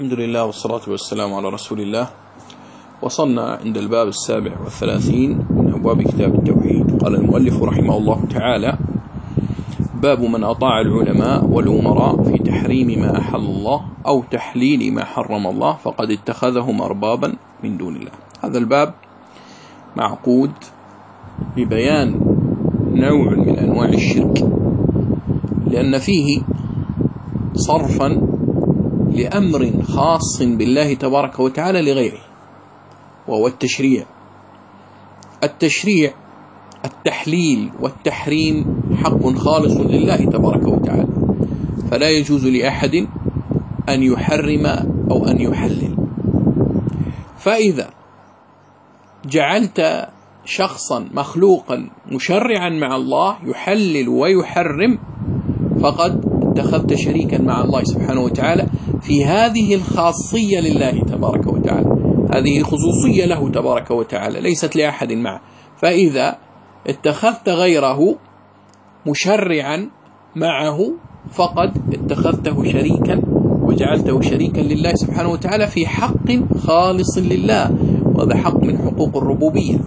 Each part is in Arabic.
الحمد لله والصلاة والسلام على رسول الله. وصلنا عند الباب السابع والثلاثين من أبواب كتاب التوحيد. قال المؤلف رحمه الله تعالى باب من أطاع العلماء والأمراء في تحريم ما أحل الله أو تحليل ما حرم الله فقد اتخذهم أربابا من دون الله. هذا الباب معقود ببيان نوع من أنواع الشرك لأن فيه صرفا لأمر خاص بالله تبارك وتعالى لغيره وهو التشريع. التشريع التحليل والتحريم حق خالص لله تبارك وتعالى. فلا يجوز لأحد أن يحرم أو أن يحلل. فإذا جعلت شخصا مخلوقا مشرعا مع الله يحلل ويحرم فقد اتخذت شريكا مع الله سبحانه وتعالى في هذه الخاصية لله تبارك وتعالى. هذه خصوصية له تبارك وتعالى ليست لأحد معه. فإذا اتخذت غيره مشرعا معه فقد اتخذته شريكا وجعلته شريكا لله سبحانه وتعالى في حق خالص لله وهذا حق من حقوق الربوبية.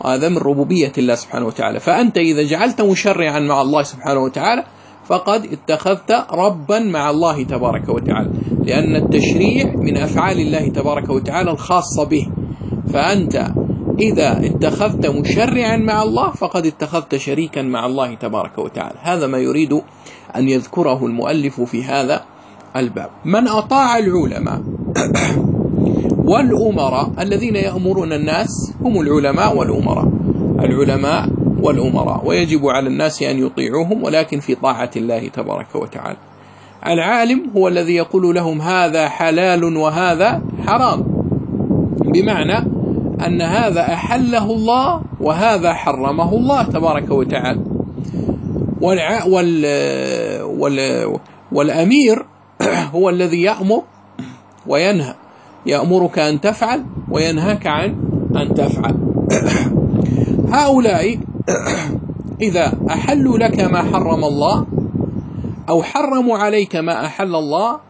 وهذا من ربوبية الله سبحانه وتعالى. فأنت إذا جعلت مشرعا مع الله سبحانه وتعالى فقد اتخذت ربا مع الله تبارك وتعالى لأن التشريع من أفعال الله تبارك وتعالى الخاصة به. فأنت إذا اتخذت مشرعا مع الله فقد اتخذت شريكا مع الله تبارك وتعالى. هذا ما يريد أن يذكره المؤلف في هذا الباب. من أطاع العلماء؟ والأمراء الذين يأمرون الناس هم العلماء والأمراء. العلماء والأمراء ويجب على الناس أن يطيعوهم ولكن في طاعة الله تبارك وتعالى. العالم هو الذي يقول لهم هذا حلال وهذا حرام بمعنى أن هذا أحله الله وهذا حرمه الله تبارك وتعالى. والع... وال... وال... والأمير هو الذي يأمر وينهى. يأمرك أن تفعل وينهاك عن أن تفعل. هؤلاء إذا أحلوا لك ما حرم الله أو حرموا عليك ما أحل الله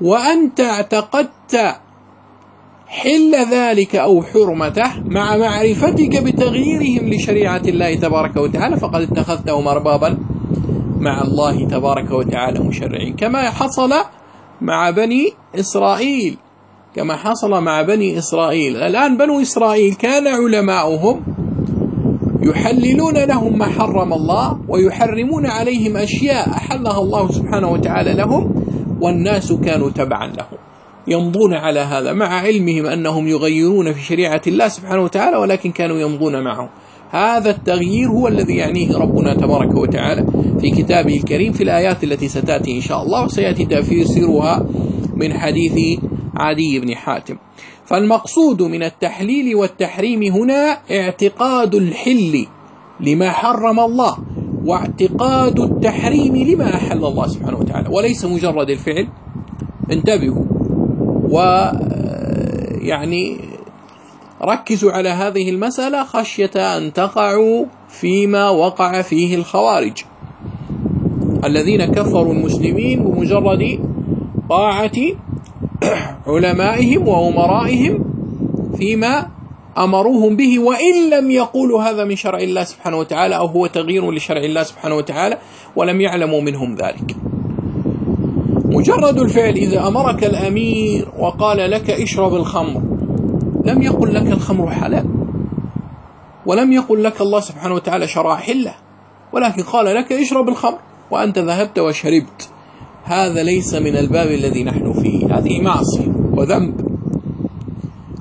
وأنت اعتقدت حل ذلك أو حرمته مع معرفتك بتغييرهم لشريعة الله تبارك وتعالى فقد اتخذتهم أربابا مع الله تبارك وتعالى مشرعين. كما حصل مع بني إسرائيل. كما حصل مع بني إسرائيل. الآن بنو إسرائيل كان علماؤهم يحللون لهم ما حرم الله ويحرمون عليهم أشياء أحلها الله سبحانه وتعالى لهم والناس كانوا تبعا لهم. يمضون على هذا مع علمهم أنهم يغيرون في شريعة الله سبحانه وتعالى ولكن كانوا يمضون معه. هذا التغيير هو الذي يعنيه ربنا تبارك وتعالى في كتابه الكريم في الآيات التي ستأتي إن شاء الله. وسيأتي تفسيرها من حديث عدي بن حاتم. فالمقصود من التحليل والتحريم هنا اعتقاد الحل لما حرم الله واعتقاد التحريم لما أحل الله سبحانه وتعالى وليس مجرد الفعل. انتبهوا. ويعني ركزوا على هذه المسألة خشية أن تقعوا فيما وقع فيه الخوارج. الذين كفروا المسلمين بمجرد طاعة علمائهم وأمرائهم فيما أمروهم به وإن لم يقولوا هذا من شرع الله سبحانه وتعالى أو هو تغيير لشرع الله سبحانه وتعالى ولم يعلموا منهم ذلك. مجرد الفعل إذا أمرك الأمير وقال لك اشرب الخمر لم يقل لك الخمر حلال ولم يقل لك الله سبحانه وتعالى شرع حله ولكن قال لك اشرب الخمر وأنت ذهبت وشربت. هذا ليس من الباب الذي نحن فيه. هذه معصية وذنب.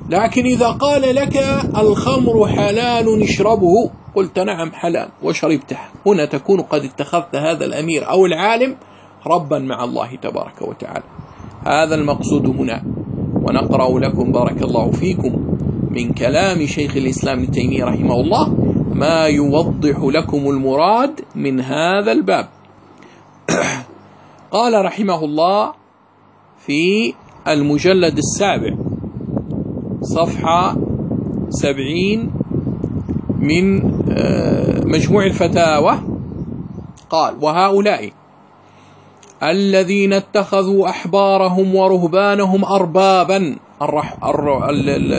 لكن إذا قال لك الخمر حلال اشربه قلت نعم حلال وشربته. هنا تكون قد اتخذت هذا الأمير أو العالم ربا مع الله تبارك وتعالى. هذا المقصود هنا. ونقرأ لكم بارك الله فيكم من كلام شيخ الإسلام ابن تيمية رحمه الله ما يوضح لكم المراد من هذا الباب. قال رحمه الله في المجلد السابع صفحة سبعين من مجموع الفتاوى. قال وهؤلاء الذين اتخذوا أحبارهم ورهبانهم أربابا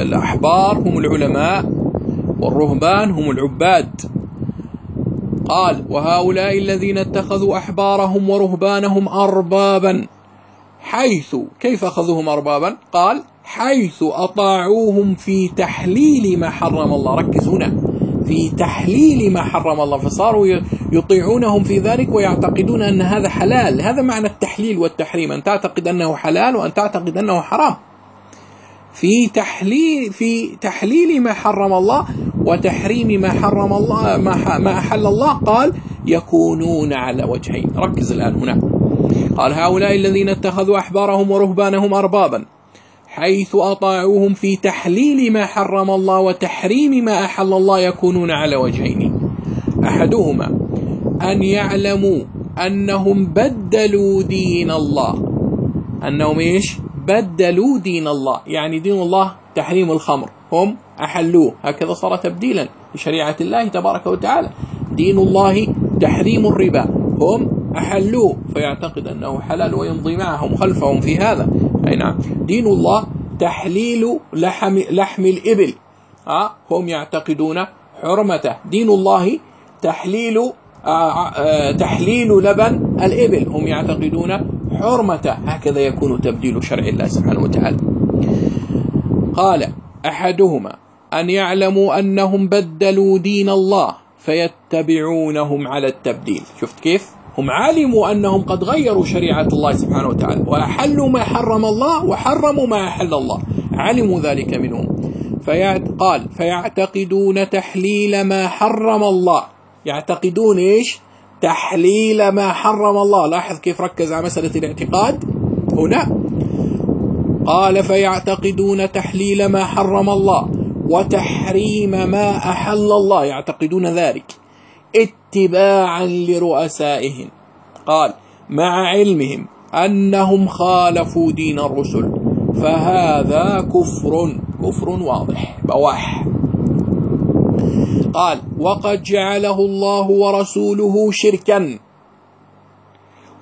الأحبار هم العلماء والرهبان هم العباد. قال وهؤلاء الذين اتخذوا أحبارهم ورهبانهم أربابا. حيث كيف أخذوهم أربابا؟ قال حيث أطاعوهم في تحليل ما حرم الله. ركز هنا في تحليل ما حرم الله. فصاروا يطيعونهم في ذلك ويعتقدون أن هذا حلال. هذا معنى التحليل والتحريم أن تعتقد أنه حلال وأن تعتقد أنه حرام. في تحليل في تحليل ما حرم الله وتحريم ما حرم الله ما ما أحل الله قال يكونون على وجهين. ركز الآن هنا. قال هؤلاء الذين اتخذوا أحبارهم ورهبانهم اربابا حيث أطاعوهم في تحليل ما حرم الله وتحريم ما أحل الله يكونون على وجهين. أحدهما أن يعلموا أنهم بدلوا دين الله. أنهم إيش؟ بدلوا دين الله. يعني دين الله تحريم الخمر. هم أحلوه. هكذا صار تبديلا لشريعة الله تبارك وتعالى. دين الله تحريم الربا. هم أحلوه. فيعتقد أنه حلال ويمضي معهم خلفهم في هذا. أي نعم. دين الله تحليل لحم, لحم الإبل. ها هم يعتقدون حرمته. دين الله تحليل آه، آه، تحليل لبن الإبل. هم يعتقدون حرمته. هكذا يكون تبديل شرع الله سبحانه وتعالى. قال أحدهما أن يعلموا أنهم بدلوا دين الله فيتبعونهم على التبديل. شفت كيف؟ هم علموا أنهم قد غيروا شريعة الله سبحانه وتعالى وأحلوا ما حرم الله وحرموا ما أحل الله. علموا ذلك منهم. قال فيعتقدون تحليل ما حرم الله. يعتقدون إيش؟ تحليل ما حرم الله. لاحظ كيف ركز على مسألة الاعتقاد؟ هنا. قال فيعتقدون تحليل ما حرم الله. وتحريم ما أحل الله يعتقدون ذلك. اتباعا لرؤسائهم. قال مع علمهم أنهم خالفوا دين الرسل فهذا كفر كفر واضح بواح. قال وقد جعله الله ورسوله شركا.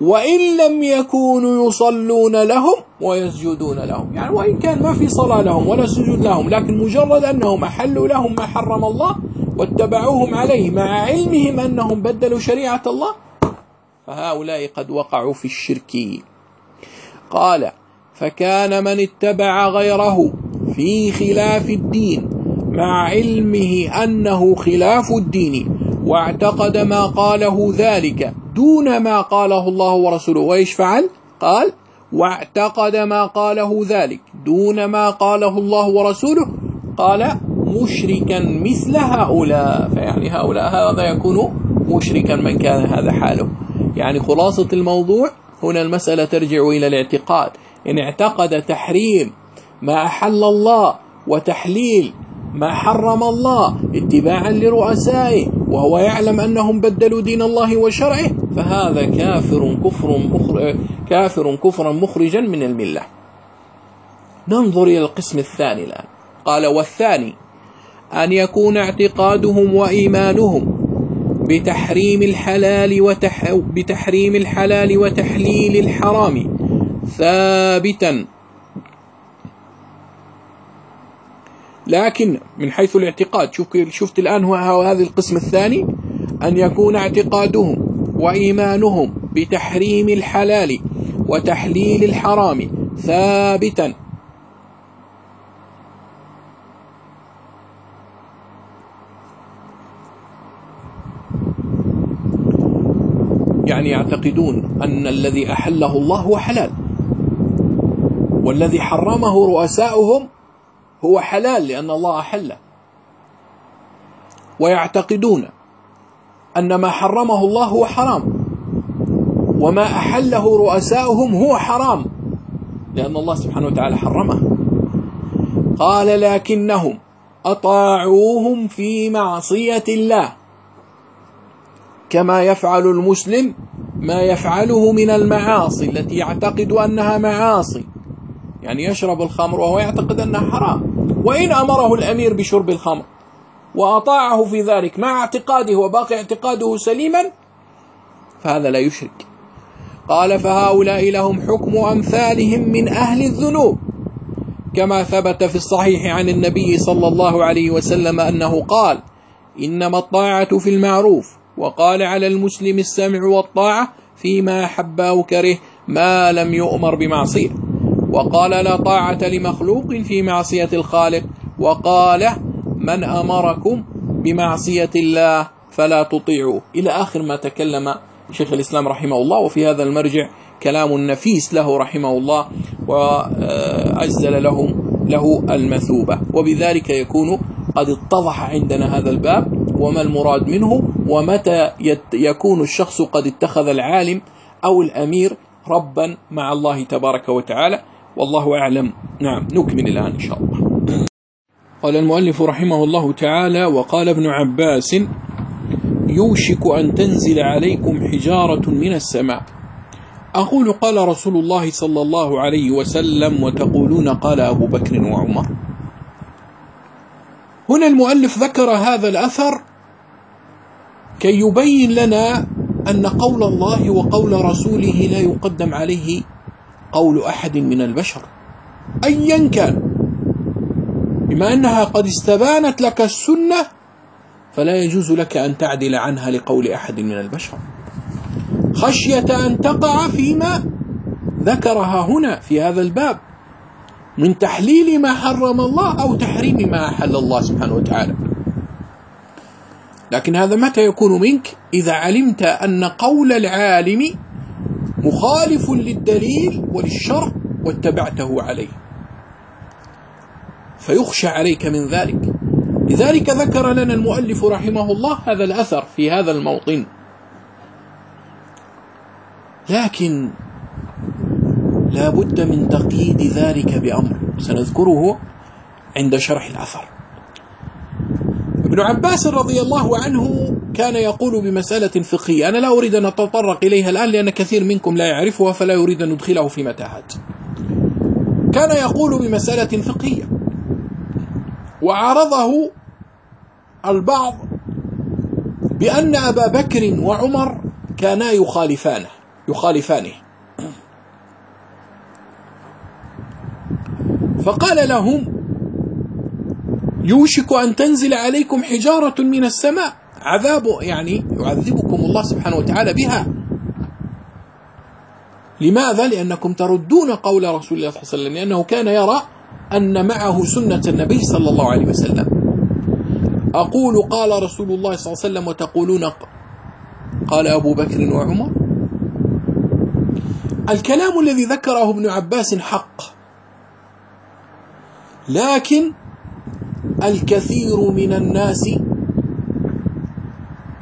وإن لم يكونوا يصلون لهم ويسجدون لهم. يعني وإن كان ما في صلاة لهم ولا سجود لهم لكن مجرد أنهم أحلوا لهم ما حرم الله واتبعوهم عليه مع علمهم أنهم بدلوا شريعة الله فهؤلاء قد وقعوا في الشرك. قال فكان من اتبع غيره في خلاف الدين مع علمه أنه خلاف الدين واعتقد ما قاله ذلك دون ما قاله الله ورسوله. وإيش فعل؟ قال واعتقد ما قاله ذلك. دون ما قاله الله ورسوله. قال مشركا مثل هؤلاء. فيعني هؤلاء هذا يكون مشركا من كان هذا حاله. يعني خلاصة الموضوع هنا المسألة ترجع إلى الاعتقاد. إن اعتقد تحريم ما أحل الله وتحليل ما حرم الله اتباعا لرؤسائه وهو يعلم أنهم بدلوا دين الله وشرعه فهذا كافر كفر مخر... كافر كفرا مخرجا من الملة. ننظر إلى القسم الثاني الآن. قال والثاني أن يكون اعتقادهم وإيمانهم بتحريم الحلال وتح... بتحريم الحلال وتحليل الحرام ثابتا لكن من حيث الاعتقاد شفت الآن هو هذا القسم الثاني أن يكون اعتقادهم وإيمانهم بتحريم الحلال وتحليل الحرام ثابتا. يعني يعتقدون أن الذي أحله الله هو حلال والذي حرمه رؤساؤهم هو حلال لأن الله أحله. ويعتقدون أن ما حرمه الله هو حرام. وما أحله رؤساؤهم هو حرام. لأن الله سبحانه وتعالى حرمه. قال لكنهم أطاعوهم في معصية الله. كما يفعل المسلم ما يفعله من المعاصي التي يعتقد أنها معاصي. يعني يشرب الخمر وهو يعتقد أنها حرام. وإن أمره الأمير بشرب الخمر وأطاعه في ذلك مع اعتقاده وباقي اعتقاده سليما فهذا لا يشرك. قال فهؤلاء لهم حكم أمثالهم من أهل الذنوب كما ثبت في الصحيح عن النبي صلى الله عليه وسلم أنه قال إنما الطاعة في المعروف وقال على المسلم السمع والطاعة فيما أحب أو كره ما لم يؤمر بمعصية. وقال لا طاعة لمخلوق في معصية الخالق. وقال من أمركم بمعصية الله فلا تطيعوا إلى آخر ما تكلم شيخ الإسلام رحمه الله وفي هذا المرجع كلام نفيس له رحمه الله وأجزل لهم له المثوبة. وبذلك يكون قد اتضح عندنا هذا الباب وما المراد منه ومتى يكون الشخص قد اتخذ العالم أو الأمير ربا مع الله تبارك وتعالى. والله أعلم. نعم نكمل الآن إن شاء الله. قال المؤلف رحمه الله تعالى وقال ابن عباس يوشك أن تنزل عليكم حجارة من السماء. أقول قال رسول الله صلى الله عليه وسلم وتقولون قال أبو بكر وعمر. هنا المؤلف ذكر هذا الأثر كي يبين لنا أن قول الله وقول رسوله لا يقدم عليه قول أحد من البشر. أيا كان. بما أنها قد استبانت لك السنة فلا يجوز لك أن تعدل عنها لقول أحد من البشر. خشية أن تقع فيما ذكرها هنا في هذا الباب من تحليل ما حرم الله أو تحريم ما أحل الله سبحانه وتعالى. لكن هذا متى يكون منك؟ إذا علمت أن قول العالم مخالف للدليل وللشرع واتبعته عليه. فيخشى عليك من ذلك. لذلك ذكر لنا المؤلف رحمه الله هذا الأثر في هذا الموطن. لكن لا بد من تقييد ذلك بأمر. سنذكره عند شرح الأثر. ابن عباس رضي الله عنه كان يقول بمسألة فقهية أنا لا أريد أن أتطرق إليها الآن لأن كثير منكم لا يعرفها فلا يريد أن ندخله في متاهات. كان يقول بمسألة فقهية وعارضه البعض بأن أبا بكر وعمر كانا يخالفانه يخالفانه. فقال لهم يوشك أن تنزل عليكم حجارة من السماء. عذاب يعني يعذبكم الله سبحانه وتعالى بها. لماذا؟ لأنكم تردون قول رسول الله صلى الله عليه وسلم لأنه كان يرى أن معه سنة النبي صلى الله عليه وسلم. أقول قال رسول الله صلى الله عليه وسلم وتقولون قال أبو بكر وعمر الكلام الذي ذكره ابن عباس حق. لكن الكثير من الناس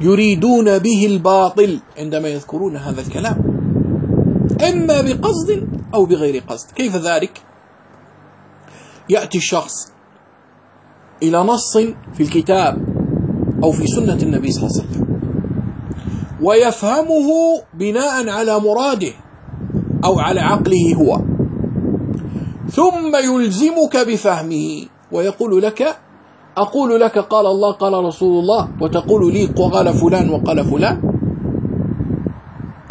يريدون به الباطل عندما يذكرون هذا الكلام. إما بقصد أو بغير قصد. كيف ذلك؟ يأتي الشخص إلى نص في الكتاب أو في سنة النبي صلى الله عليه وسلم. ويفهمه بناء على مراده أو على عقله هو. ثم يلزمك بفهمه. ويقول لك أقول لك قال الله قال رسول الله وتقول لي قال فلان وقال فلان.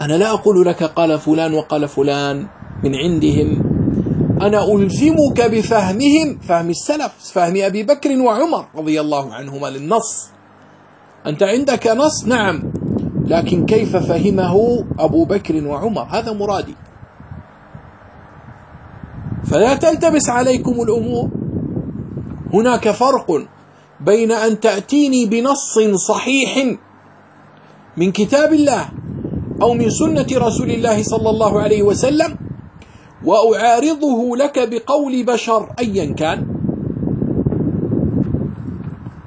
أنا لا أقول لك قال فلان وقال فلان من عندهم. أنا ألزمك بفهمهم فهم السلف فهم أبي بكر وعمر رضي الله عنهما للنص. أنت عندك نص؟ نعم. لكن كيف فهمه أبو بكر وعمر؟ هذا مرادي. فلا تلتبس عليكم الأمور. هناك فرق. بين أن تأتيني بنص صحيح من كتاب الله أو من سنة رسول الله صلى الله عليه وسلم وأعارضه لك بقول بشر أيا كان.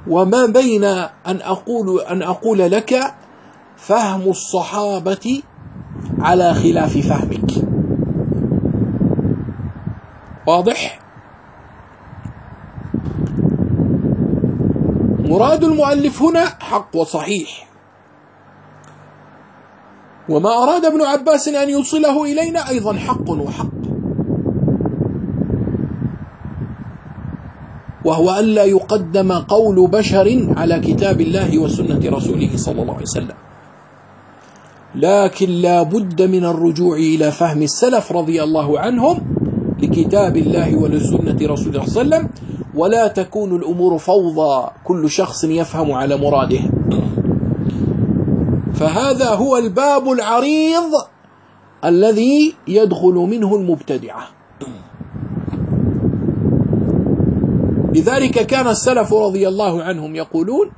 وما بين أن أقول أن أقول لك فهم الصحابة على خلاف فهمك. واضح؟ مراد المؤلف هنا حق وصحيح. وما أراد ابن عباس أن يوصله إلينا أيضا حق وحق. وهو ألا يقدم قول بشر على كتاب الله وسنة رسوله صلى الله عليه وسلم. لكن لا بد من الرجوع إلى فهم السلف رضي الله عنهم لكتاب الله ولسنة رسول الله صلى الله عليه وسلم ولا تكون الأمور فوضى كل شخص يفهم على مراده. فهذا هو الباب العريض الذي يدخل منه المبتدعة لذلك كان السلف رضي الله عنهم يقولون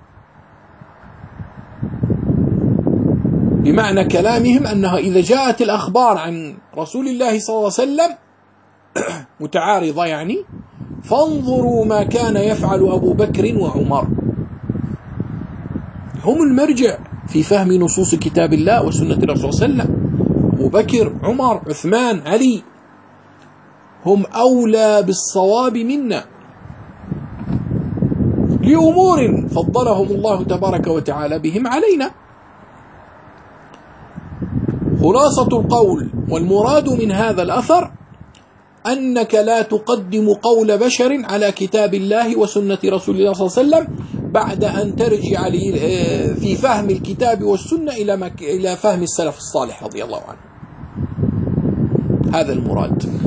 بمعنى كلامهم أنها إذا جاءت الأخبار عن رسول الله صلى الله عليه وسلم متعارضة يعني فانظروا ما كان يفعل أبو بكر وعمر. هم المرجع في فهم نصوص كتاب الله وسنة الرسول صلى الله عليه وسلم. أبو بكر عمر عثمان علي. هم أولى بالصواب منا. لأمور فضلهم الله تبارك وتعالى بهم علينا. خلاصة القول والمراد من هذا الأثر أنك لا تقدم قول بشر على كتاب الله وسنة رسول الله صلى الله عليه وسلم بعد أن ترجع في فهم الكتاب والسنة إلى إلى فهم السلف الصالح رضي الله عنه. هذا المراد.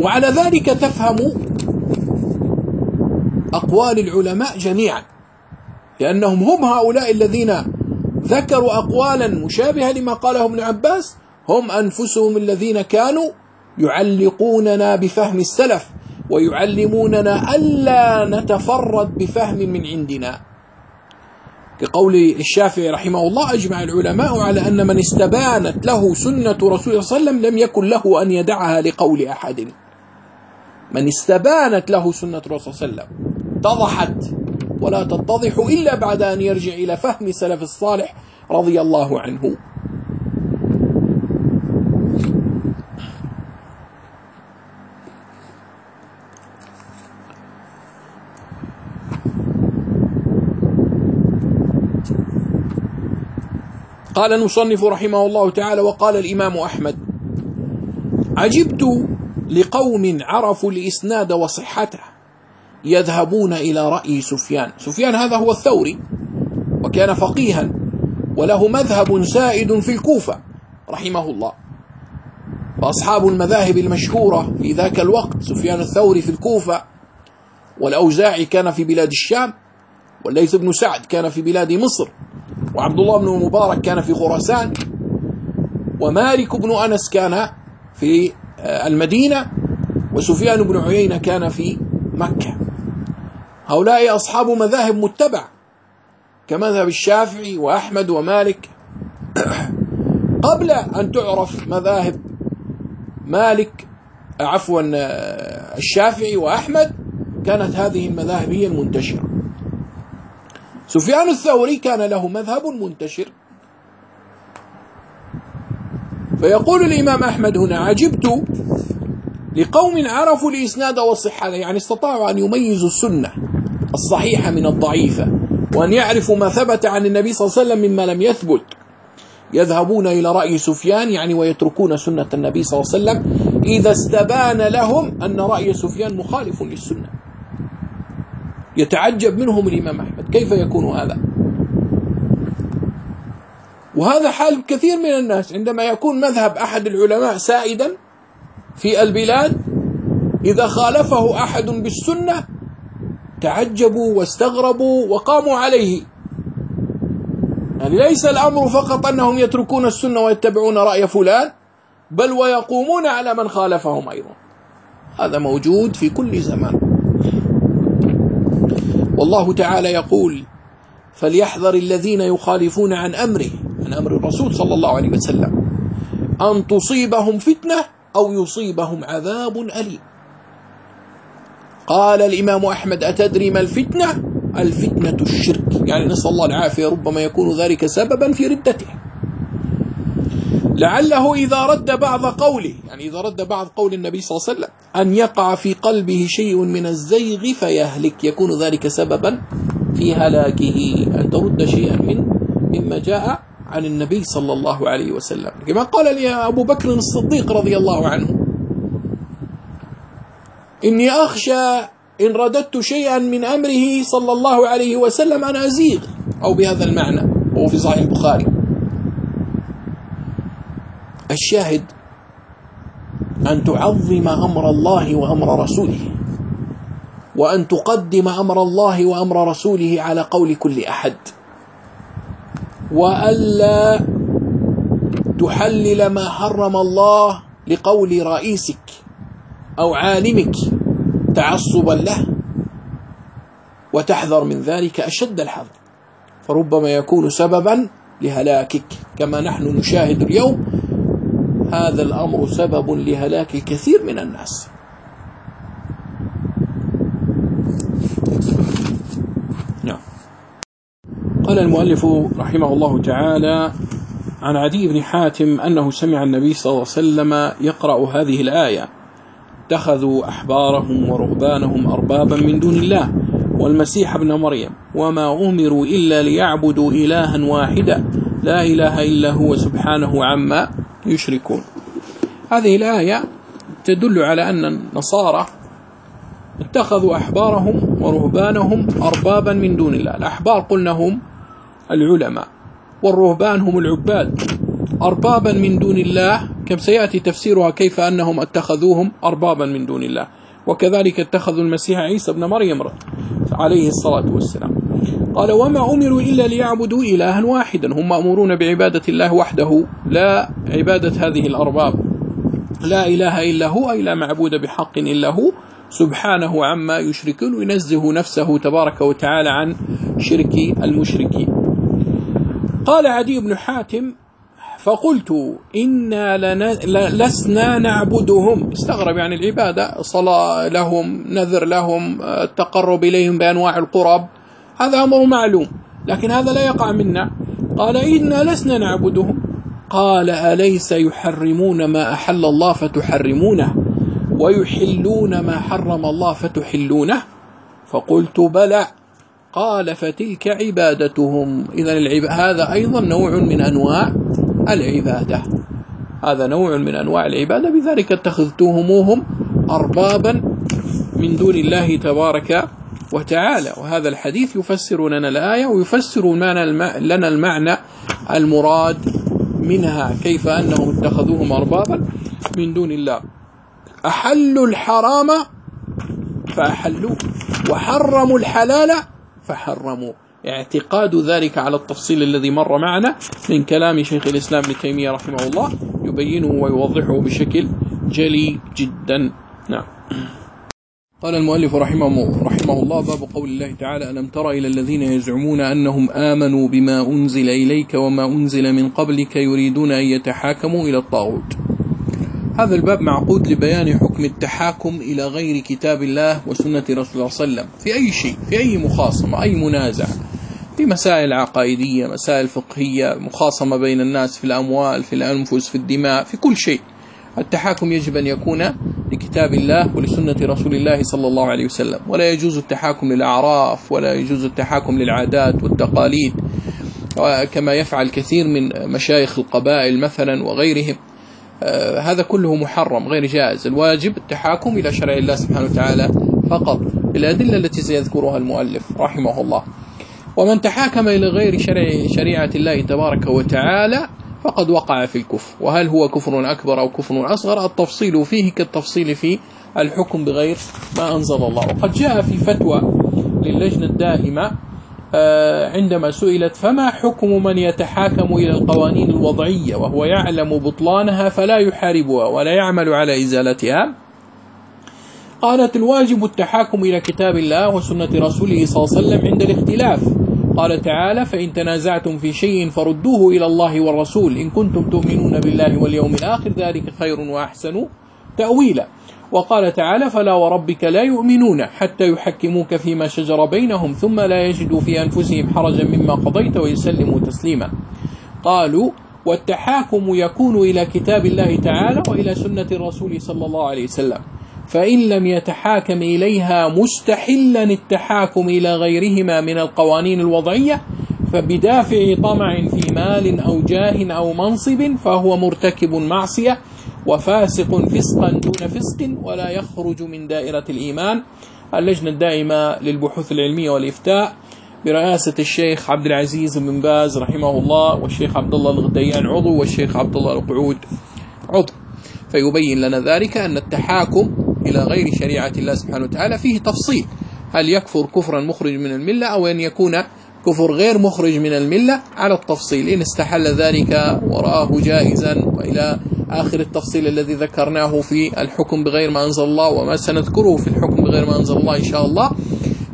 وعلى ذلك تفهم أقوال العلماء جميعا لأنهم هم هؤلاء الذين ذكروا أقوالا مشابهة لما قاله ابن عباس هم أنفسهم الذين كانوا يعلقوننا بفهم السلف ويعلموننا ألا نتفرد بفهم من عندنا. كقول الشافعي رحمه الله أجمع العلماء على أن من استبانت له سنة رسول الله صلى الله عليه وسلم لم يكن له أن يدعها لقول أحد. من استبانت له سنة الرسول صلى الله عليه وسلم اتضحت ولا تتضح إلا بعد أن يرجع إلى فهم سلف الصالح رضي الله عنه. قال المصنف رحمه الله تعالى وقال الإمام أحمد عجبت لقوم عرفوا الإسناد وصحته يذهبون إلى رأي سفيان. سفيان هذا هو الثوري وكان فقيها وله مذهب سائد في الكوفة رحمه الله. وأصحاب المذاهب المشهورة في ذاك الوقت سفيان الثوري في الكوفة والأوزاعي كان في بلاد الشام والليث بن سعد كان في بلاد مصر وعبد الله بن المبارك كان في خراسان ومالك بن أنس كان في المدينة وسفيان بن عيينة كان في مكة. هؤلاء أصحاب مذاهب متبع كمذهب الشافعي وأحمد ومالك. قبل أن تعرف مذاهب مالك عفوا الشافعي وأحمد كانت هذه المذاهب هي المنتشرة. سفيان الثوري كان له مذهب منتشر. فيقول الإمام أحمد هنا عجبت لقوم عرفوا الإسناد والصحة يعني استطاعوا أن يميزوا السنة الصحيحة من الضعيفة وأن يعرفوا ما ثبت عن النبي صلى الله عليه وسلم مما لم يثبت. يذهبون إلى رأي سفيان يعني ويتركون سنة النبي صلى الله عليه وسلم إذا استبان لهم أن رأي سفيان مخالف للسنة. يتعجب منهم الإمام أحمد كيف يكون هذا؟ وهذا حال كثير من الناس عندما يكون مذهب أحد العلماء سائدا في البلاد إذا خالفه أحد بالسنة تعجبوا واستغربوا وقاموا عليه. يعني ليس الأمر فقط أنهم يتركون السنة ويتبعون رأي فلان بل ويقومون على من خالفهم أيضا. هذا موجود في كل زمان. والله تعالى يقول فليحذر الذين يخالفون عن أمره عن أمر الرسول صلى الله عليه وسلم. أن تصيبهم فتنة أو يصيبهم عذاب أليم. قال الإمام أحمد أتدري ما الفتنة؟ الفتنة الشرك. يعني نسأل الله العافية ربما يكون ذلك سببا في ردته. لعله إذا رد بعض قوله يعني إذا رد بعض قول النبي صلى الله عليه وسلم أن يقع في قلبه شيء من الزيغ فيهلك. يكون ذلك سببا في هلاكه. أن ترد شيئا من مما جاء عن النبي صلى الله عليه وسلم. كما قال لي أبو بكر الصديق رضي الله عنه إني أخشى إن رددت شيئا من أمره صلى الله عليه وسلم أنا أزيغ. أو بهذا المعنى وهو في صحيح البخاري. الشاهد أن تعظم أمر الله وأمر رسوله وأن تقدم أمر الله وأمر رسوله على قول كل أحد. وألا تحلل ما حرم الله لقول رئيسك أو عالمك تعصبا له وتحذر من ذلك أشد الحذر فربما يكون سببا لهلاكك كما نحن نشاهد اليوم هذا الأمر سبب لهلاك الكثير من الناس. قال المؤلف رحمه الله تعالى عن عدي بن حاتم أنه سمع النبي صلى الله عليه وسلم يقرأ هذه الآية. اتخذوا أحبارهم ورهبانهم أربابا من دون الله والمسيح ابن مريم وما أمروا إلا ليعبدوا إلها واحدا. لا إله إلا هو سبحانه عما يشركون. هذه الآية تدل على أن النصارى اتخذوا أحبارهم ورهبانهم أربابا من دون الله. الأحبار قلنا هم العلماء. والرهبان هم العباد. أربابا من دون الله. كم سيأتي تفسيرها كيف أنهم اتخذوهم أربابا من دون الله. وكذلك اتخذوا المسيح عيسى ابن مريم عليه الصلاة والسلام. قال وما أمروا إلا ليعبدوا إلها واحدا. هم مأمورون بعبادة الله وحده. لا عبادة هذه الأرباب. لا إله إلا هو أي لا معبود بحق إلا هو. سبحانه عما يشركون وينزه نفسه تبارك وتعالى عن شرك المشركين. قال عدي بن حاتم فقلت إنا لسنا نعبدهم. استغرب يعني العبادة صلاة لهم نذر لهم التقرب إليهم بأنواع القرب. هذا أمر معلوم لكن هذا لا يقع منا. قال إنا لسنا نعبدهم. قال أليس يحرمون ما أحل الله فتحرمونه؟ ويحلون ما حرم الله فتحلونه؟ فقلت بلى. قال فتلك عبادتهم. إذا العب... هذا أيضا نوع من أنواع العبادة. هذا نوع من أنواع العبادة. بذلك اتخذتهموهم أربابا من دون الله تبارك وتعالى. وهذا الحديث يفسر لنا الآية ويفسر لنا المعنى المراد منها. كيف أنهم اتخذوهم أربابا من دون الله. أحلوا الحرام فأحلوه وحرموا الحلال فحرموا. اعتقاد ذلك على التفصيل الذي مر معنا من كلام شيخ الإسلام ابن تيمية رحمه الله يبينه ويوضحه بشكل جلي جدا. نعم. قال المؤلف رحمه, رحمه الله باب قول الله تعالى ألم تر إلى الذين يزعمون أنهم آمنوا بما أنزل إليك وما أنزل من قبلك يريدون أن يتحاكموا إلى الطاغوت؟ هذا الباب معقود لبيان حكم التحاكم إلى غير كتاب الله وسنة رسول الله صلى الله عليه وسلم. في أي شيء في أي مخاصمة أي منازع. في مسائل عقائدية مسائل فقهية مخاصمة بين الناس في الأموال في الأنفس في الدماء في كل شيء. التحاكم يجب أن يكون لكتاب الله ولسنة رسول الله صلى الله عليه وسلم. ولا يجوز التحاكم للأعراف ولا يجوز التحاكم للعادات والتقاليد. كما يفعل كثير من مشايخ القبائل مثلا وغيرهم. هذا كله محرم غير جائز. الواجب التحاكم إلى شرع الله سبحانه وتعالى فقط. بالأدلة التي سيذكرها المؤلف رحمه الله. ومن تحاكم إلى غير شرع شريعة الله تبارك وتعالى فقد وقع في الكفر. وهل هو كفر أكبر أو كفر أصغر؟ التفصيل فيه كالتفصيل في الحكم بغير ما أنزل الله. وقد جاء في فتوى للجنة الدائمة آه، عندما سئلت فما حكم من يتحاكم إلى القوانين الوضعية وهو يعلم بطلانها فلا يحاربها ولا يعمل على إزالتها قالت الواجب التحاكم إلى كتاب الله وسنة رسوله صلى الله عليه وسلم عند الاختلاف. قال تعالى فإن تنازعتم في شيء فردوه إلى الله والرسول. إن كنتم تؤمنون بالله واليوم الآخر ذلك خير وأحسن تأويلا. وقال تعالى فلا وربك لا يؤمنون حتى يحكموك فيما شجر بينهم ثم لا يجدوا في أنفسهم حرجا مما قضيت ويسلموا تسليما. قالوا والتحاكم يكون إلى كتاب الله تعالى وإلى سنة الرسول صلى الله عليه وسلم. فإن لم يتحاكم إليها مستحلا التحاكم إلى غيرهما من القوانين الوضعية فبدافع طمع في مال أو جاه أو منصب فهو مرتكب معصية وفاسق فسقا دون فسق ولا يخرج من دائرة الإيمان. اللجنة الدائمة للبحوث العلمية والإفتاء برئاسة الشيخ عبد العزيز بن باز رحمه الله والشيخ عبد الله الغديان عضو والشيخ عبد الله القعود عضو. فيبين لنا ذلك أن التحاكم إلى غير شريعة الله سبحانه وتعالى فيه تفصيل. هل يكفر كفرا مخرج من الملة أو أن يكون كفر غير مخرج من الملة؟ على التفصيل. إن استحل ذلك ورآه جائزا وإلى آخر التفصيل الذي ذكرناه في الحكم بغير ما أنزل الله وما سنذكره في الحكم بغير ما أنزل الله إن شاء الله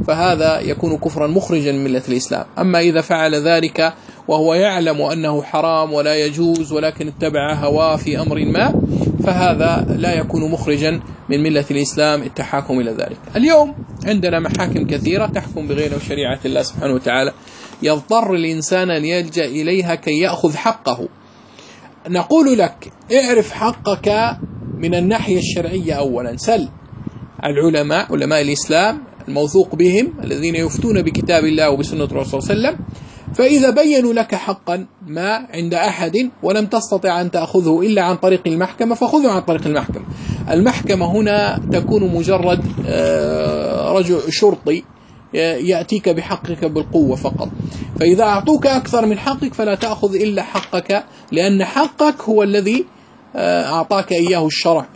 فهذا يكون كفرا مخرجا من ملة الإسلام. أما إذا فعل ذلك وهو يعلم أنه حرام ولا يجوز ولكن اتبع هواه في أمر ما فهذا لا يكون مخرجا من ملة الإسلام التحاكم إلى ذلك. اليوم عندنا محاكم كثيرة تحكم بغير شريعة الله سبحانه وتعالى. يضطر الإنسان أن يلجأ إليها كي يأخذ حقه. نقول لك اعرف حقك من الناحية الشرعية أولا. سل العلماء علماء الإسلام الموثوق بهم الذين يفتون بكتاب الله وبسنة الرسول صلى الله عليه وسلم. فإذا بينوا لك حقا ما عند أحد ولم تستطع أن تأخذه إلا عن طريق المحكمة فخذه عن طريق المحكمة. المحكمة هنا تكون مجرد آه، رجل شرطي يأتيك بحقك بالقوة فقط. فإذا أعطوك أكثر من حقك فلا تأخذ إلا حقك لأن حقك هو الذي آه، أعطاك إياه الشرع.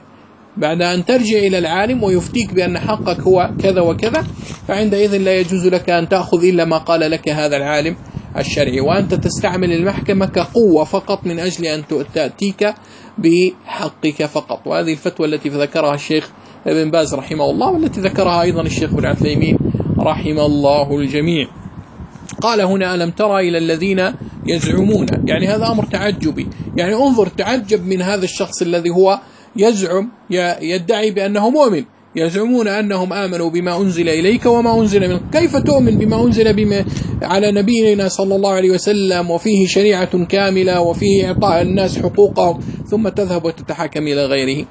بعد أن ترجع إلى العالم ويفتيك بأن حقك هو كذا وكذا فعندئذ لا يجوز لك أن تأخذ إلا ما قال لك هذا العالم الشرعي. وأنت تستعمل المحكمة كقوة فقط من أجل أن تأتيك بحقك فقط. وهذه الفتوى التي ذكرها الشيخ ابن باز رحمه الله والتي ذكرها أيضا الشيخ ابن عثيمين. رحم الله الجميع. قال هنا ألم ترى إلى الذين يزعمون؟ يعني هذا أمر تعجبي. يعني انظر تعجب من هذا الشخص الذي هو يزعم يدعي بأنه مؤمن. يزعمون أنهم آمنوا بما أنزل إليك وما أنزل من كيف تؤمن بما أنزل بما على نبينا صلى الله عليه وسلم؟ وفيه شريعة كاملة وفيه إعطاء الناس حقوقهم ثم تذهب وتتحاكم إلى غيره.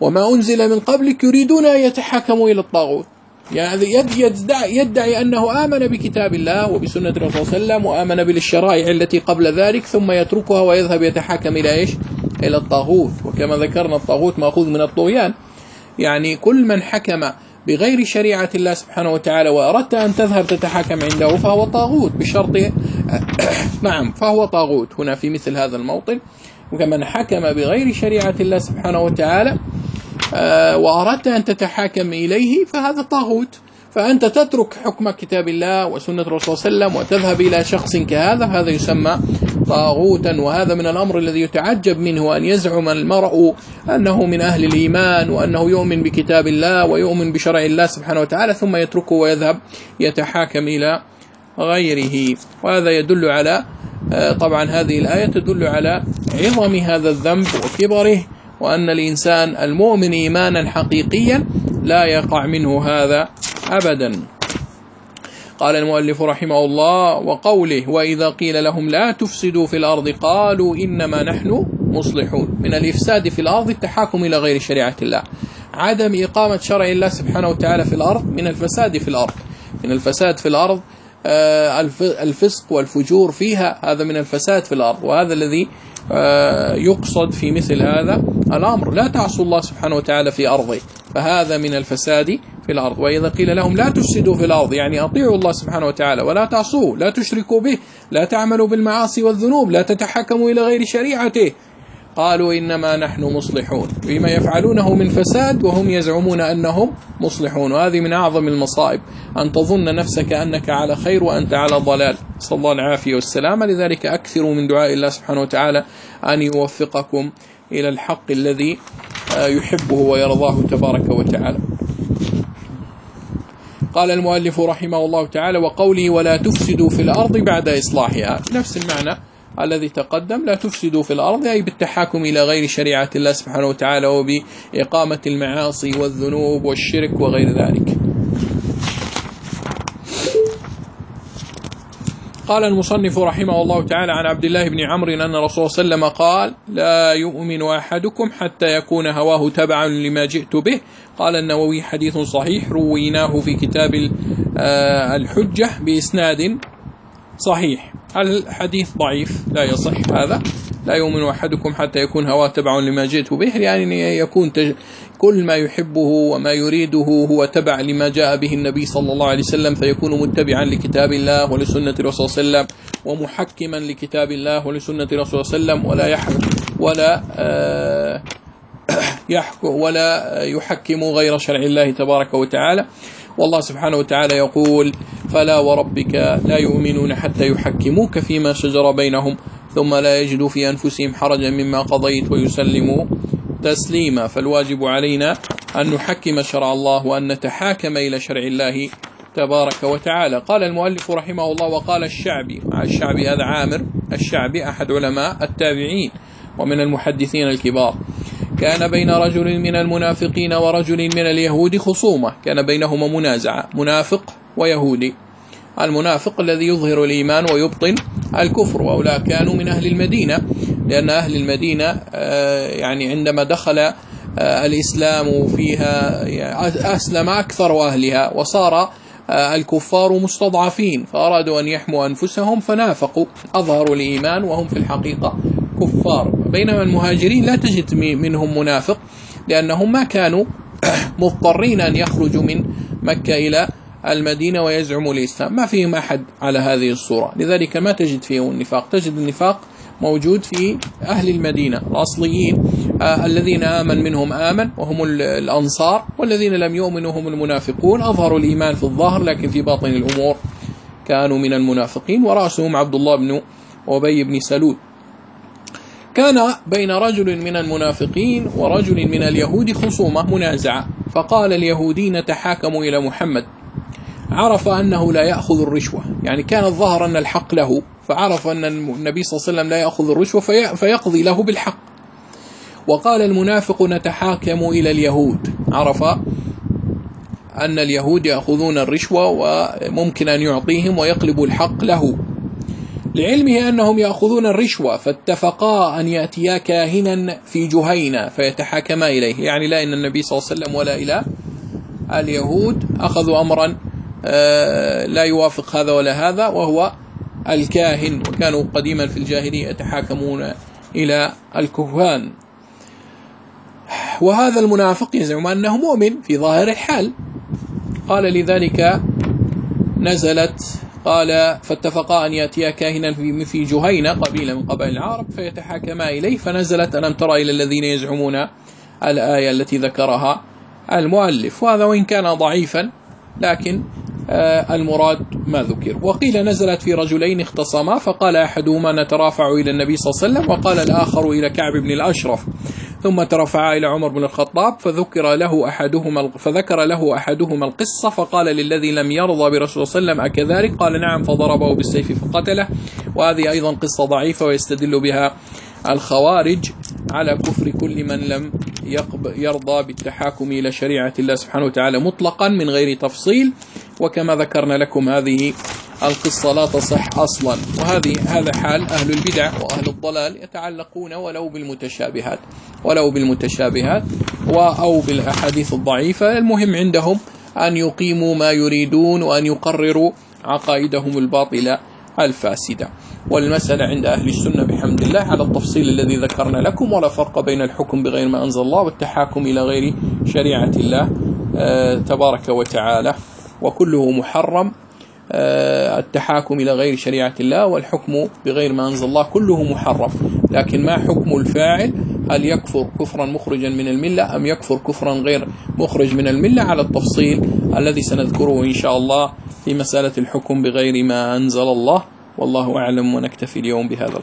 وما أنزل من قبلك يريدون أن يتحاكموا إلى الطاغوت. يعني يدعي, يدعي أنه آمن بكتاب الله وبسنة الرسول صلى الله عليه وسلم وآمن بالشرائع التي قبل ذلك ثم يتركها ويذهب يتحاكم إلى إيش؟ إلى الطاغوت. وكما ذكرنا الطاغوت مأخوذ من الطغيان. يعني كل من حكم بغير شريعة الله سبحانه وتعالى وأردت أن تذهب تتحاكم عنده فهو طاغوت بشرط نعم فهو طاغوت. هنا في مثل هذا الموطن. وكمن حكم بغير شريعة الله سبحانه وتعالى وأردت أن تتحاكم إليه فهذا طاغوت. فأنت تترك حكم كتاب الله وسنة الرسول صلى الله عليه وسلم وتذهب إلى شخص كهذا هذا يسمى طاغوتا. وهذا من الأمر الذي يتعجب منه أن يزعم المرء أنه من أهل الإيمان وأنه يؤمن بكتاب الله ويؤمن بشرع الله سبحانه وتعالى ثم يتركه ويذهب يتحاكم إلى غيره. وهذا يدل على آه، طبعا هذه الآية تدل على عظم هذا الذنب وكبره. وأن الإنسان المؤمن إيمانا حقيقيا لا يقع منه هذا أبدا. قال المؤلف رحمه الله وقوله وإذا قيل لهم لا تفسدوا في الأرض قالوا إنما نحن مصلحون. من الإفساد في الأرض التحاكم إلى غير شريعة الله. عدم إقامة شرع الله سبحانه وتعالى في الأرض من الفساد في الأرض. من الفساد في الأرض آه، الفسق والفجور فيها هذا من الفساد في الأرض. وهذا الذي يقصد في مثل هذا الأمر. لا تعصوا الله سبحانه وتعالى في أرضه فهذا من الفساد في الأرض. وإذا قيل لهم لا تفسدوا في الأرض يعني أطيعوا الله سبحانه وتعالى ولا تعصوه لا تشركوا به لا تعملوا بالمعاصي والذنوب لا تتحكموا إلى غير شريعته. قالوا إنما نحن مصلحون. بما يفعلونه من فساد وهم يزعمون أنهم مصلحون. وهذه من أعظم المصائب. أن تظن نفسك أنك على خير وأنت على ضلال. صلى الله العافية والسلام لذلك أكثروا من دعاء الله سبحانه وتعالى أن يوفقكم إلى الحق الذي آه، يحبه ويرضاه تبارك وتعالى. قال المؤلف رحمه الله تعالى وقوله ولا تفسدوا في الأرض بعد إصلاحها. نفس المعنى. الذي تقدم لا تفسدوا في الأرض أي بالتحاكم إلى غير شريعة الله سبحانه وتعالى وبإقامة المعاصي والذنوب والشرك وغير ذلك. قال المصنف رحمه الله تعالى عن عبد الله بن عمرو أن رسول صلى الله عليه وسلم قال لا يؤمن أحدكم حتى يكون هواه تبعا لما جئت به قال النووي حديث صحيح رويناه في كتاب آه، الحجة بإسناد صحيح. الحديث ضعيف. لا يصح هذا. لا يؤمن أحدكم حتى يكون هواه تبع لما جئت به. يعني يكون كل ما يحبه وما يريده هو تبع لما جاء به النبي صلى الله عليه وسلم فيكون متبعا لكتاب الله ولسنة الرسول صلى الله عليه وسلم ومحكما لكتاب الله ولسنة الرسول صلى الله عليه وسلم ولا يحكم ولا آه يحكم ولا يحكم غير شرع الله تبارك وتعالى. والله سبحانه وتعالى يقول فلا وربك لا يؤمنون حتى يحكموك فيما شجر بينهم ثم لا يجدوا في أنفسهم حرجا مما قضيت ويسلموا تسليما. فالواجب علينا أن نحكم شرع الله وأن نتحاكم إلى شرع الله تبارك وتعالى. قال المؤلف رحمه الله وقال الشعبي الشعبي هذا عامر الشعبي أحد علماء التابعين. ومن المحدثين الكبار. كان بين رجل من المنافقين ورجل من اليهود خصومة. كان بينهما منازعة منافق ويهودي. المنافق الذي يظهر الإيمان ويبطن الكفر. وأولا كانوا من أهل المدينة لأن أهل المدينة آه، يعني عندما دخل آه، الإسلام فيها أسلم أكثر أهلها وصار آه، الكفار مستضعفين. فأرادوا أن يحموا أنفسهم فنافقوا أظهروا الإيمان وهم في الحقيقة كفار. بينما المهاجرين لا تجد منهم منافق لأنهم ما كانوا مضطرين أن يخرجوا من مكة إلى المدينة ويزعموا الإسلام. ما فيهم أحد على هذه الصورة. لذلك ما تجد فيهم النفاق. تجد النفاق موجود في أهل المدينة الأصليين. آه الذين آمن منهم آمن وهم الأنصار والذين لم يؤمنوا هم المنافقون. أظهروا الإيمان في الظاهر لكن في باطن الأمور كانوا من المنافقين. ورأسهم عبد الله بن أبي بن سلول. كان بين رجل من المنافقين ورجل من اليهود خصومة منازعة. فقال اليهودي نتحاكم إلى محمد. عرف أنه لا يأخذ الرشوة. يعني كان الظاهر أن الحق له. فعرف أن النبي صلى الله عليه وسلم لا يأخذ الرشوة فيقضي له بالحق. وقال المنافق نتحاكم إلى اليهود. عرف أن اليهود يأخذون الرشوة وممكن أن يعطيهم ويقلب الحق له. لعلمه أنهم يأخذون الرشوة فاتفقا أن يأتيا كاهنا في جهينة فيتحاكما إليه. يعني لا إن النبي صلى الله عليه وسلم ولا إلى اليهود. أخذوا أمرا آه، لا يوافق هذا ولا هذا وهو الكاهن وكانوا قديما في الجاهلية يتحاكمون إلى الكهان. وهذا المنافق يزعم أنه مؤمن في ظاهر الحال. قال لذلك نزلت قال فاتفقا أن يأتيا كاهنا في جهينة قبيلة من قبائل العرب فيتحاكما إليه فنزلت ألم ترى إلى الذين يزعمون الآية التي ذكرها المؤلف. وهذا وإن كان ضعيفا لكن المراد ما ذكر. وقيل نزلت في رجلين اختصما فقال أحدهما نترافع إلى النبي صلى الله عليه وسلم وقال الآخر إلى كعب بن الأشرف. ثم ترفعا إلى عمر بن الخطاب فذكر له أحدهما فذكر له أحدهما القصة فقال للذي لم يرضى برسول صلى الله عليه وسلم أكذلك؟ قال نعم فضربه بالسيف فقتله. وهذه أيضا قصة ضعيفة ويستدل بها الخوارج على كفر كل من لم يرضى بالتحاكم إلى شريعة الله سبحانه وتعالى مطلقا من غير تفصيل. وكما ذكرنا لكم هذه القصة لا تصح أصلا. وهذه هذا حال أهل البدع وأهل الضلال يتعلقون ولو بالمتشابهات ولو بالمتشابهات أو بالأحاديث الضعيفة. المهم عندهم أن يقيموا ما يريدون وأن يقرروا عقائدهم الباطلة الفاسدة. والمسألة عند أهل السنة بحمد الله على التفصيل الذي ذكرنا لكم. ولا فرق بين الحكم بغير ما أنزل الله والتحاكم إلى غير شريعة الله آه، تبارك وتعالى. وكله محرم آه، التحاكم إلى غير شريعة الله والحكم بغير ما أنزل الله كله محرم. لكن ما حكم الفاعل؟ هل يكفر كفرا مخرجا من الملة أم يكفر كفرا غير مخرج من الملة؟ على التفصيل الذي سنذكره إن شاء الله في مسألة الحكم بغير ما أنزل الله. والله أعلم ونكتفي اليوم بهذا